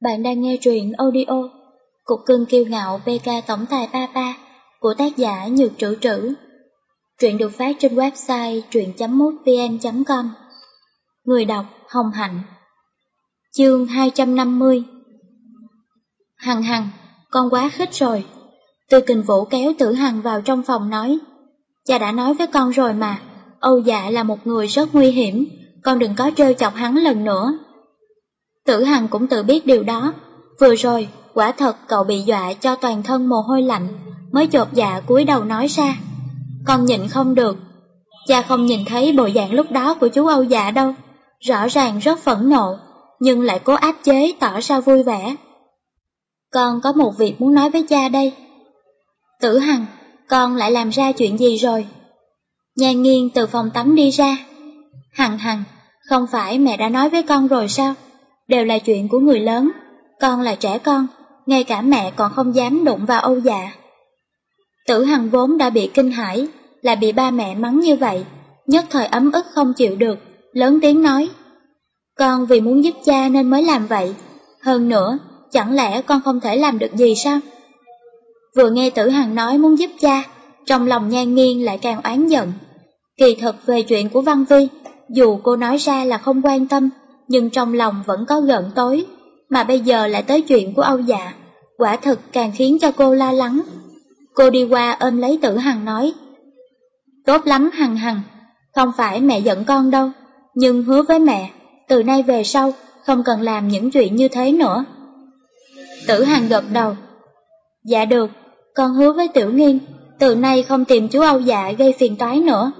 Bạn đang nghe truyện audio Cục cưng kiêu ngạo PK Tổng tài Papa của tác giả Nhược Trữ Trữ. Truyện được phát trên website truyện.mútvn.com Người đọc Hồng Hạnh Chương 250 Hằng hằng, con quá khích rồi. Từ kình vũ kéo tử hằng vào trong phòng nói Cha đã nói với con rồi mà, Âu dạ là một người rất nguy hiểm, con đừng có trêu chọc hắn lần nữa. Tử Hằng cũng tự biết điều đó. Vừa rồi, quả thật cậu bị dọa cho toàn thân mồ hôi lạnh, mới chột dạ cúi đầu nói ra. Con nhịn không được. Cha không nhìn thấy bộ dạng lúc đó của chú Âu dạ đâu. Rõ ràng rất phẫn nộ, nhưng lại cố áp chế tỏ ra vui vẻ. Con có một việc muốn nói với cha đây. Tử Hằng, con lại làm ra chuyện gì rồi? Nhan nghiêng từ phòng tắm đi ra. Hằng hằng, không phải mẹ đã nói với con rồi sao? Đều là chuyện của người lớn, con là trẻ con, ngay cả mẹ còn không dám đụng vào Âu dạ. Tử Hằng vốn đã bị kinh hãi, là bị ba mẹ mắng như vậy, nhất thời ấm ức không chịu được, lớn tiếng nói. Con vì muốn giúp cha nên mới làm vậy, hơn nữa, chẳng lẽ con không thể làm được gì sao? Vừa nghe Tử Hằng nói muốn giúp cha, trong lòng nhan nghiêng lại càng oán giận. Kỳ thật về chuyện của Văn Vi, dù cô nói ra là không quan tâm, nhưng trong lòng vẫn có gợn tối, mà bây giờ lại tới chuyện của Âu Dạ, quả thực càng khiến cho cô lo lắng. Cô đi qua ôm lấy tử Hằng nói, Tốt lắm Hằng Hằng, không phải mẹ giận con đâu, nhưng hứa với mẹ, từ nay về sau không cần làm những chuyện như thế nữa. Tử Hằng gật đầu, Dạ được, con hứa với Tiểu Nghiên, từ nay không tìm chú Âu Dạ gây phiền toái nữa.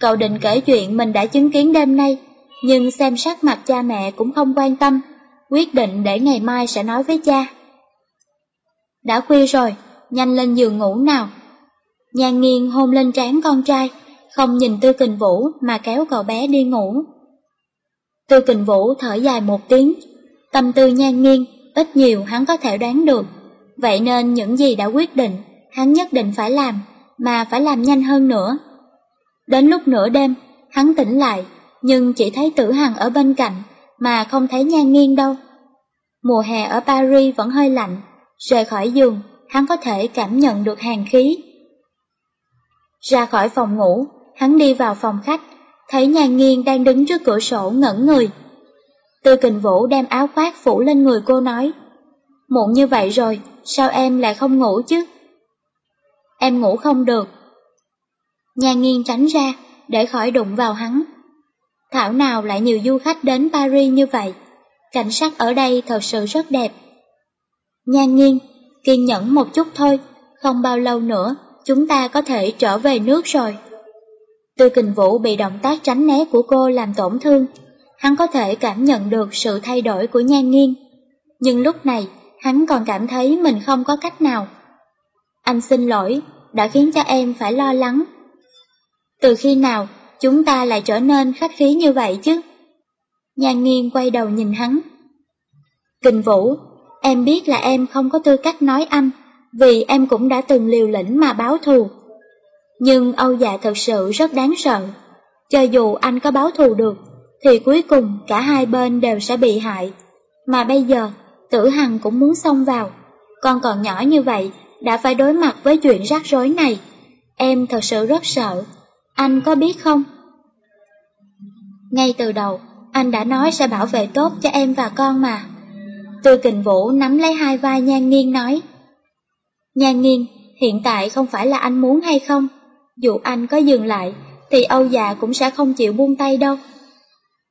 Cậu định kể chuyện mình đã chứng kiến đêm nay, nhưng xem sắc mặt cha mẹ cũng không quan tâm, quyết định để ngày mai sẽ nói với cha. Đã khuya rồi, nhanh lên giường ngủ nào. Nhan nghiêng hôn lên trán con trai, không nhìn Tư Kình Vũ mà kéo cậu bé đi ngủ. Tư Kình Vũ thở dài một tiếng, tâm tư nhan nghiêng, ít nhiều hắn có thể đoán được. Vậy nên những gì đã quyết định, hắn nhất định phải làm, mà phải làm nhanh hơn nữa. Đến lúc nửa đêm, hắn tỉnh lại, nhưng chỉ thấy tử hằng ở bên cạnh, mà không thấy nhan nghiêng đâu. Mùa hè ở Paris vẫn hơi lạnh, rời khỏi giường, hắn có thể cảm nhận được hàng khí. Ra khỏi phòng ngủ, hắn đi vào phòng khách, thấy nhan nghiêng đang đứng trước cửa sổ ngẩn người. Tư kình vũ đem áo khoác phủ lên người cô nói, muộn như vậy rồi, sao em lại không ngủ chứ? Em ngủ không được. Nhan nghiêng tránh ra, để khỏi đụng vào hắn. Thảo nào lại nhiều du khách đến Paris như vậy. Cảnh sắc ở đây thật sự rất đẹp. Nhan nghiêng, kiên nhẫn một chút thôi, không bao lâu nữa chúng ta có thể trở về nước rồi. Tư kình vũ bị động tác tránh né của cô làm tổn thương, hắn có thể cảm nhận được sự thay đổi của nhan nghiêng. Nhưng lúc này, hắn còn cảm thấy mình không có cách nào. Anh xin lỗi, đã khiến cho em phải lo lắng. Từ khi nào chúng ta lại trở nên khách khí như vậy chứ? Nhan nghiên quay đầu nhìn hắn. Kình Vũ, em biết là em không có tư cách nói anh, vì em cũng đã từng liều lĩnh mà báo thù. Nhưng Âu dạ thật sự rất đáng sợ. Cho dù anh có báo thù được, thì cuối cùng cả hai bên đều sẽ bị hại. Mà bây giờ, tử hằng cũng muốn xông vào. Con còn nhỏ như vậy, đã phải đối mặt với chuyện rắc rối này. Em thật sự rất sợ. Anh có biết không? Ngay từ đầu, anh đã nói sẽ bảo vệ tốt cho em và con mà. Tư kình vũ nắm lấy hai vai nhan nghiêng nói. Nhan nghiêng, hiện tại không phải là anh muốn hay không. Dù anh có dừng lại, thì Âu già cũng sẽ không chịu buông tay đâu.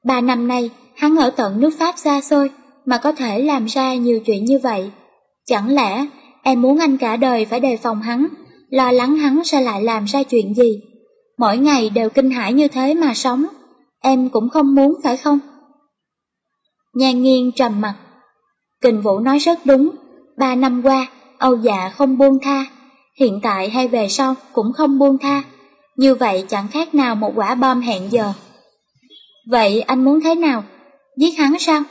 Ba năm nay, hắn ở tận nước Pháp xa xôi, mà có thể làm ra nhiều chuyện như vậy. Chẳng lẽ em muốn anh cả đời phải đề phòng hắn, lo lắng hắn sẽ lại làm ra chuyện gì? Mỗi ngày đều kinh hãi như thế mà sống em cũng không muốn phải không? Nhan nghiêng trầm mặt. Kình Vũ nói rất đúng, ba năm qua, Âu dạ không buông tha, hiện tại hay về sau cũng không buông tha, như vậy chẳng khác nào một quả bom hẹn giờ. Vậy anh muốn thế nào? Giết hắn sao?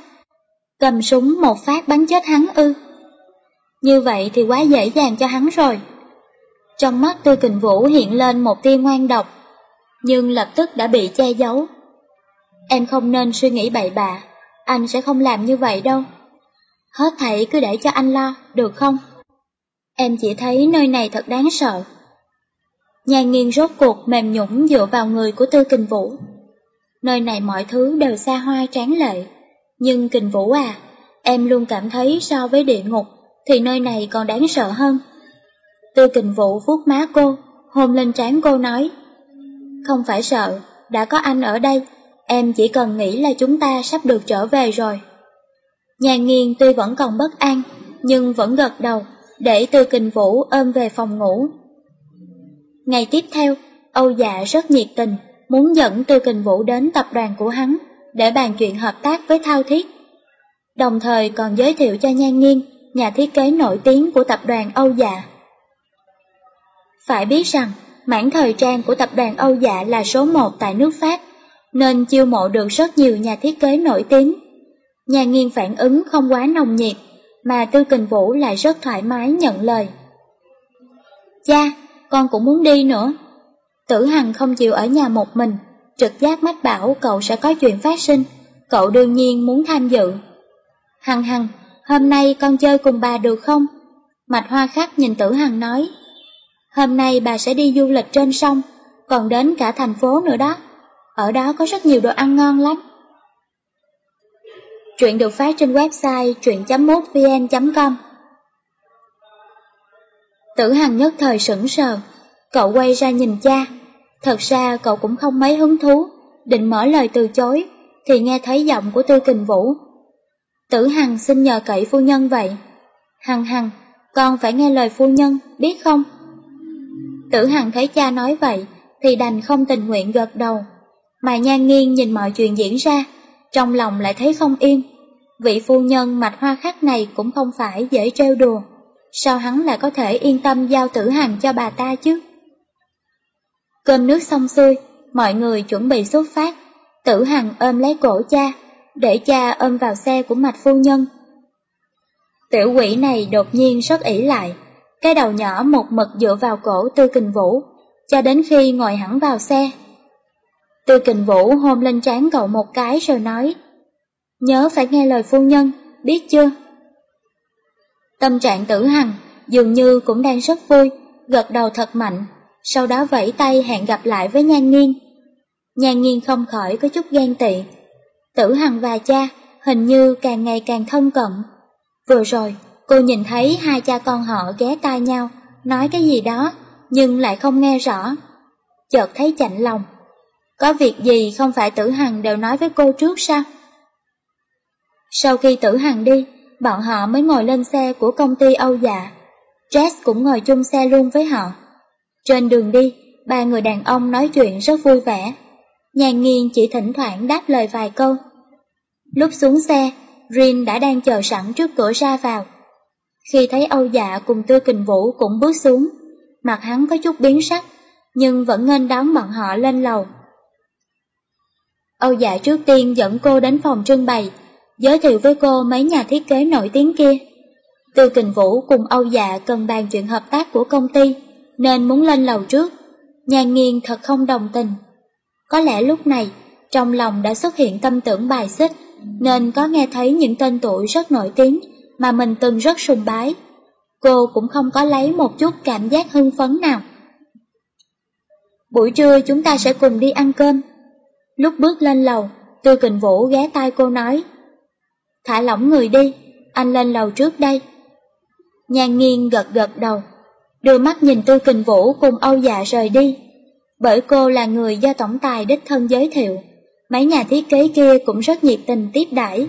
Cầm súng một phát bắn chết hắn ư? Như vậy thì quá dễ dàng cho hắn rồi. Trong mắt Tư Kình Vũ hiện lên một tia ngoan độc, nhưng lập tức đã bị che giấu. Em không nên suy nghĩ bậy bạ, anh sẽ không làm như vậy đâu. Hết thảy cứ để cho anh lo, được không? Em chỉ thấy nơi này thật đáng sợ. Nhà nghiêng rốt cuộc mềm nhũng dựa vào người của Tư Kình Vũ. Nơi này mọi thứ đều xa hoa tráng lệ. Nhưng Kình Vũ à, em luôn cảm thấy so với địa ngục thì nơi này còn đáng sợ hơn. Tư Kình Vũ vuốt má cô, hôn lên trán cô nói. Không phải sợ, đã có anh ở đây, em chỉ cần nghĩ là chúng ta sắp được trở về rồi. Nhà nghiên tuy vẫn còn bất an, nhưng vẫn gật đầu, để Tư Kình Vũ ôm về phòng ngủ. Ngày tiếp theo, Âu Dạ rất nhiệt tình, muốn dẫn Tư Kình Vũ đến tập đoàn của hắn, để bàn chuyện hợp tác với Thao Thiết. Đồng thời còn giới thiệu cho Nhan Nghiên, nhà thiết kế nổi tiếng của tập đoàn Âu Dạ. Phải biết rằng, mảng thời trang của tập đoàn Âu Dạ là số một tại nước Pháp, nên chiêu mộ được rất nhiều nhà thiết kế nổi tiếng. Nhà nghiên phản ứng không quá nồng nhiệt, mà Tư Kình Vũ lại rất thoải mái nhận lời. Cha, con cũng muốn đi nữa. Tử Hằng không chịu ở nhà một mình, trực giác mách bảo cậu sẽ có chuyện phát sinh, cậu đương nhiên muốn tham dự. Hằng Hằng, hôm nay con chơi cùng bà được không? Mạch Hoa Khắc nhìn Tử Hằng nói. Hôm nay bà sẽ đi du lịch trên sông, còn đến cả thành phố nữa đó. Ở đó có rất nhiều đồ ăn ngon lắm. Chuyện được phát trên website truyện.mútvn.com Tử Hằng nhất thời sững sờ, cậu quay ra nhìn cha. Thật ra cậu cũng không mấy hứng thú, định mở lời từ chối, thì nghe thấy giọng của Tư Kình Vũ. Tử Hằng xin nhờ cậy phu nhân vậy. Hằng Hằng, con phải nghe lời phu nhân, biết không? Tử Hằng thấy cha nói vậy, thì đành không tình nguyện gật đầu. Mà nhan nghiêng nhìn mọi chuyện diễn ra, trong lòng lại thấy không yên. Vị phu nhân mạch hoa khắc này cũng không phải dễ trêu đùa. Sao hắn lại có thể yên tâm giao tử Hằng cho bà ta chứ? Cơm nước xong xuôi, mọi người chuẩn bị xuất phát. Tử Hằng ôm lấy cổ cha, để cha ôm vào xe của mạch phu nhân. Tiểu quỷ này đột nhiên rất ỷ lại, cái đầu nhỏ một mực dựa vào cổ Tư Kình Vũ, cho đến khi ngồi hẳn vào xe. Tư Kình Vũ hôn lên trán cậu một cái rồi nói, nhớ phải nghe lời phu nhân, biết chưa? Tâm trạng tử hằng dường như cũng đang rất vui, gật đầu thật mạnh, sau đó vẫy tay hẹn gặp lại với Nhan Nghiên. Nhan Nghiên không khỏi có chút ghen tị. Tử Hằng và cha hình như càng ngày càng thân cận. Vừa rồi, cô nhìn thấy hai cha con họ ghé tai nhau, nói cái gì đó, nhưng lại không nghe rõ. Chợt thấy chạnh lòng. Có việc gì không phải Tử Hằng đều nói với cô trước sao? Sau khi Tử Hằng đi, bọn họ mới ngồi lên xe của công ty Âu Dạ. Jess cũng ngồi chung xe luôn với họ. Trên đường đi, ba người đàn ông nói chuyện rất vui vẻ. Nhàn nghiêng chỉ thỉnh thoảng đáp lời vài câu. Lúc xuống xe, Rin đã đang chờ sẵn trước cửa ra vào. Khi thấy Âu Dạ cùng Tư Kình Vũ cũng bước xuống, mặt hắn có chút biến sắc, nhưng vẫn nên đón bọn họ lên lầu. Âu Dạ trước tiên dẫn cô đến phòng trưng bày, giới thiệu với cô mấy nhà thiết kế nổi tiếng kia. Tư Kình Vũ cùng Âu Dạ cần bàn chuyện hợp tác của công ty, nên muốn lên lầu trước. Nhan nghiêng thật không đồng tình. Có lẽ lúc này, trong lòng đã xuất hiện tâm tưởng bài xích, nên có nghe thấy những tên tuổi rất nổi tiếng mà mình từng rất sùng bái. Cô cũng không có lấy một chút cảm giác hưng phấn nào. Buổi trưa chúng ta sẽ cùng đi ăn cơm. Lúc bước lên lầu, Tư Kình Vũ ghé tai cô nói, Thả lỏng người đi, anh lên lầu trước đây. Nhan nghiêng gật gật đầu, đưa mắt nhìn Tư Kình Vũ cùng Âu Dạ rời đi. Bởi cô là người do tổng tài đích thân giới thiệu, mấy nhà thiết kế kia cũng rất nhiệt tình tiếp đãi,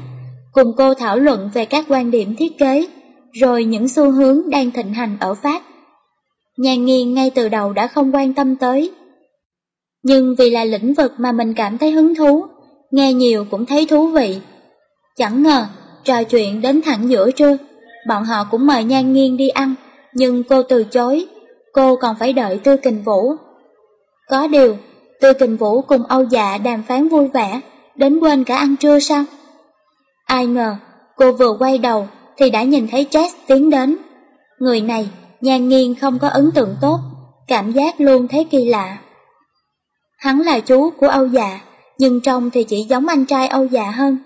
cùng cô thảo luận về các quan điểm thiết kế, rồi những xu hướng đang thịnh hành ở Pháp. Nhan Nghiên ngay từ đầu đã không quan tâm tới. Nhưng vì là lĩnh vực mà mình cảm thấy hứng thú, nghe nhiều cũng thấy thú vị, Chẳng ngờ, trò chuyện đến thẳng giữa trưa, bọn họ cũng mời Nhan Nghiên đi ăn, nhưng cô từ chối, cô còn phải đợi Tư Kình Vũ. Có điều, Tư Kình Vũ cùng Âu Dạ đàm phán vui vẻ, đến quên cả ăn trưa sao? Ai ngờ, cô vừa quay đầu thì đã nhìn thấy Jess tiến đến. Người này, Nhan nghiêng không có ấn tượng tốt, cảm giác luôn thấy kỳ lạ. Hắn là chú của Âu Dạ, nhưng trông thì chỉ giống anh trai Âu Dạ hơn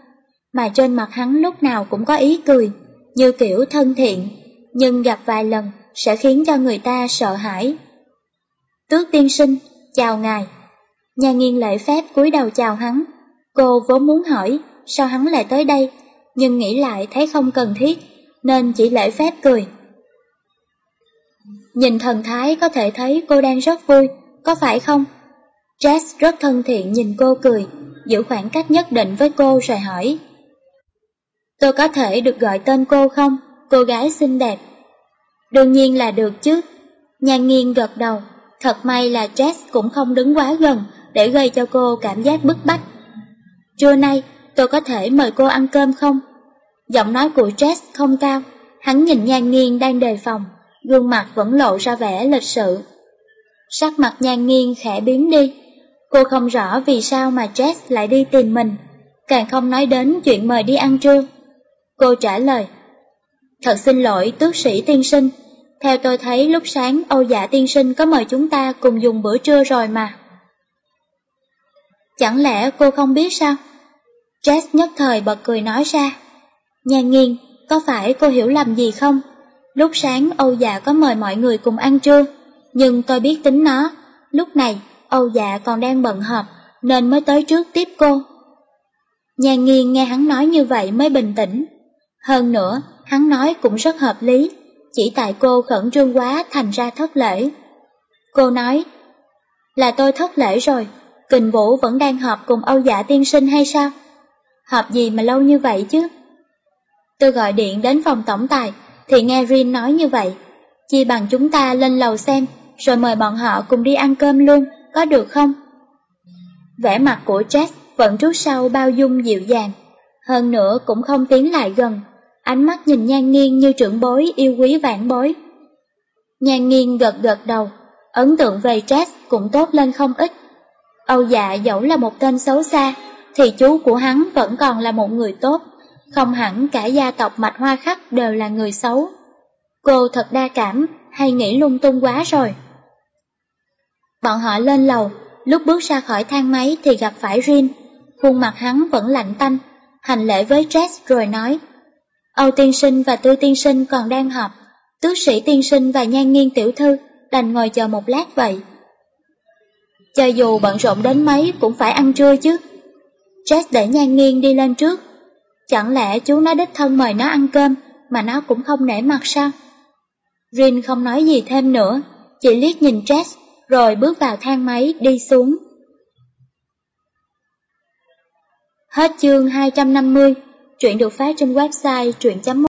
mà trên mặt hắn lúc nào cũng có ý cười, như kiểu thân thiện, nhưng gặp vài lần sẽ khiến cho người ta sợ hãi. Tước tiên sinh, chào ngài. Nhà nghiên lễ phép cúi đầu chào hắn. Cô vốn muốn hỏi sao hắn lại tới đây, nhưng nghĩ lại thấy không cần thiết, nên chỉ lễ phép cười. Nhìn thần thái có thể thấy cô đang rất vui, có phải không? Jess rất thân thiện nhìn cô cười, giữ khoảng cách nhất định với cô rồi hỏi. Tôi có thể được gọi tên cô không, cô gái xinh đẹp? Đương nhiên là được chứ. Nhan nghiêng gật đầu, thật may là Jess cũng không đứng quá gần để gây cho cô cảm giác bức bách. Trưa nay, tôi có thể mời cô ăn cơm không? Giọng nói của Jess không cao, hắn nhìn nhan nghiêng đang đề phòng, gương mặt vẫn lộ ra vẻ lịch sự. Sắc mặt nhan nghiêng khẽ biến đi, cô không rõ vì sao mà Jess lại đi tìm mình, càng không nói đến chuyện mời đi ăn trưa. Cô trả lời, Thật xin lỗi tước sĩ tiên sinh, theo tôi thấy lúc sáng Âu dạ tiên sinh có mời chúng ta cùng dùng bữa trưa rồi mà. Chẳng lẽ cô không biết sao? Jess nhất thời bật cười nói ra. Nhà nghiên, có phải cô hiểu lầm gì không? Lúc sáng Âu dạ có mời mọi người cùng ăn trưa, nhưng tôi biết tính nó. Lúc này, Âu dạ còn đang bận họp, nên mới tới trước tiếp cô. Nhà nghiên nghe hắn nói như vậy mới bình tĩnh. Hơn nữa, hắn nói cũng rất hợp lý, chỉ tại cô khẩn trương quá thành ra thất lễ. Cô nói, là tôi thất lễ rồi, Kình Vũ vẫn đang họp cùng Âu Dạ tiên sinh hay sao? Họp gì mà lâu như vậy chứ? Tôi gọi điện đến phòng tổng tài, thì nghe Rin nói như vậy. Chi bằng chúng ta lên lầu xem, rồi mời bọn họ cùng đi ăn cơm luôn, có được không? Vẻ mặt của Jack vẫn trước sau bao dung dịu dàng, hơn nữa cũng không tiến lại gần, ánh mắt nhìn nhan nghiêng như trưởng bối yêu quý vạn bối. Nhan nghiêng gật gật đầu, ấn tượng về Jack cũng tốt lên không ít. Âu dạ dẫu là một tên xấu xa, thì chú của hắn vẫn còn là một người tốt, không hẳn cả gia tộc mạch hoa khắc đều là người xấu. Cô thật đa cảm, hay nghĩ lung tung quá rồi. Bọn họ lên lầu, lúc bước ra khỏi thang máy thì gặp phải Rin, khuôn mặt hắn vẫn lạnh tanh, hành lễ với Jess rồi nói, Âu tiên sinh và tư tiên sinh còn đang họp, tước sĩ tiên sinh và nhan nghiên tiểu thư đành ngồi chờ một lát vậy. Cho dù bận rộn đến mấy cũng phải ăn trưa chứ. Jack để nhan nghiêng đi lên trước. Chẳng lẽ chú nó đích thân mời nó ăn cơm mà nó cũng không nể mặt sao? Rin không nói gì thêm nữa, chỉ liếc nhìn Jack rồi bước vào thang máy đi xuống. Hết chương 250, chuyện được phát trên website truyện.com